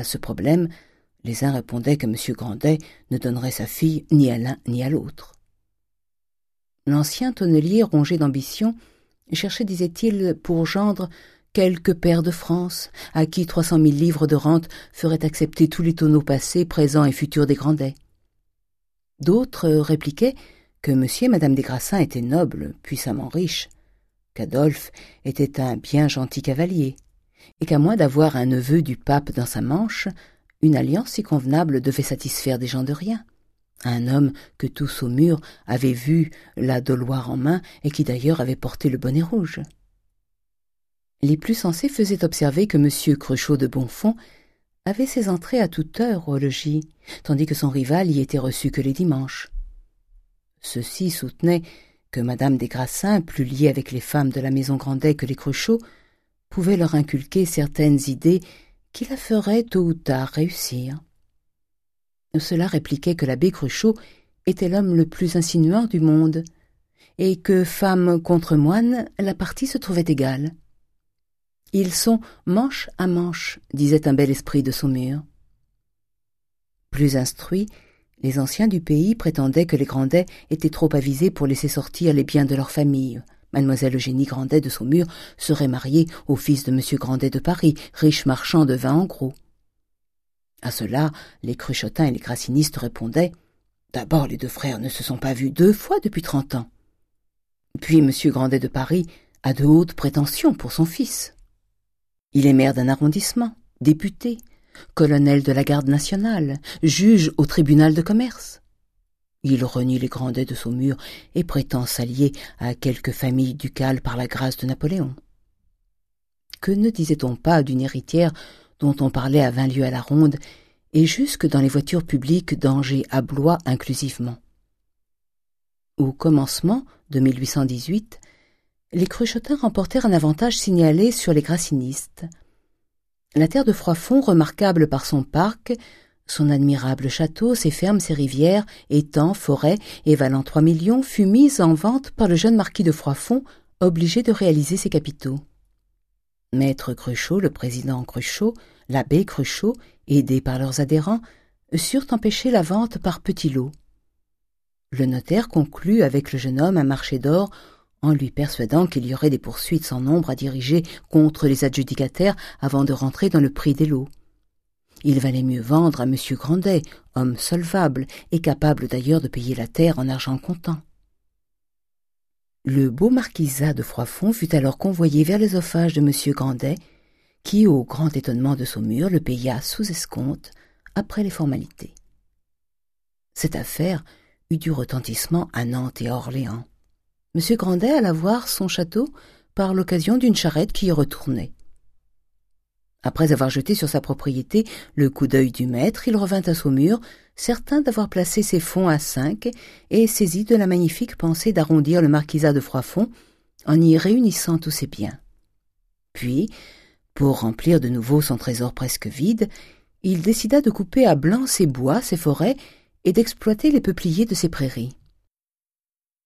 À ce problème, les uns répondaient que M. Grandet ne donnerait sa fille ni à l'un ni à l'autre. L'ancien tonnelier, rongé d'ambition, cherchait, disait-il, pour gendre quelques pairs de France, à qui trois cent mille livres de rente feraient accepter tous les tonneaux passés, présents et futurs des Grandets. D'autres répliquaient que M. et Mme des Grassins étaient nobles, puissamment riches, qu'Adolphe était un bien gentil cavalier, et qu'à moins d'avoir un neveu du pape dans sa manche, une alliance si convenable devait satisfaire des gens de rien. Un homme que tout Saumur avait vu la Doloire en main et qui d'ailleurs avait porté le bonnet rouge. Les plus sensés faisaient observer que M. Cruchot de Bonfond avait ses entrées à toute heure au logis, tandis que son rival y était reçu que les dimanches. Ceux-ci soutenaient que Madame des Grassins, plus liée avec les femmes de la maison Grandet que les Cruchot, pouvait leur inculquer certaines idées qui la feraient tôt ou tard réussir. Cela répliquait que l'abbé Cruchot était l'homme le plus insinuant du monde, et que, femme contre moine, la partie se trouvait égale. Ils sont manche à manche, disait un bel esprit de Saumur. Plus instruits, les anciens du pays prétendaient que les Grandets étaient trop avisés pour laisser sortir les biens de leur famille. Mademoiselle Eugénie Grandet de Saumur serait mariée au fils de Monsieur Grandet de Paris, riche marchand de vin en gros. À cela, les cruchotins et les grassinistes répondaient D'abord, les deux frères ne se sont pas vus deux fois depuis trente ans. Puis M. Grandet de Paris a de hautes prétentions pour son fils. Il est maire d'un arrondissement, député, colonel de la garde nationale, juge au tribunal de commerce. Il renie les Grandets de Saumur et prétend s'allier à quelque famille ducale par la grâce de Napoléon. Que ne disait-on pas d'une héritière dont on parlait à vingt lieues à la ronde, et jusque dans les voitures publiques d'Angers à Blois inclusivement? Au commencement de 1818, les Cruchotins remportèrent un avantage signalé sur les grassinistes. La terre de Froidfond, remarquable par son parc, son admirable château, ses fermes, ses rivières, étangs, forêts et valant trois millions, fut mise en vente par le jeune marquis de Froidfond, obligé de réaliser ses capitaux. Maître Cruchot, le président Cruchot, l'abbé Cruchot, aidés par leurs adhérents, surent empêcher la vente par petits lots. Le notaire conclut avec le jeune homme un marché d'or en lui persuadant qu'il y aurait des poursuites sans nombre à diriger contre les adjudicataires avant de rentrer dans le prix des lots. Il valait mieux vendre à M. Grandet, homme solvable et capable d'ailleurs de payer la terre en argent comptant. Le beau marquisat de Froidfond fut alors convoyé vers l'œsophage de M. Grandet, qui, au grand étonnement de Saumur, le paya sous escompte, après les formalités. Cette affaire eut du retentissement à Nantes et Orléans. M. Grandet alla voir son château par l'occasion d'une charrette qui y retournait. Après avoir jeté sur sa propriété le coup d'œil du maître, il revint à Saumur, certain d'avoir placé ses fonds à cinq, et saisi de la magnifique pensée d'arrondir le marquisat de Froidfond en y réunissant tous ses biens. Puis, pour remplir de nouveau son trésor presque vide, il décida de couper à blanc ses bois, ses forêts, et d'exploiter les peupliers de ses prairies.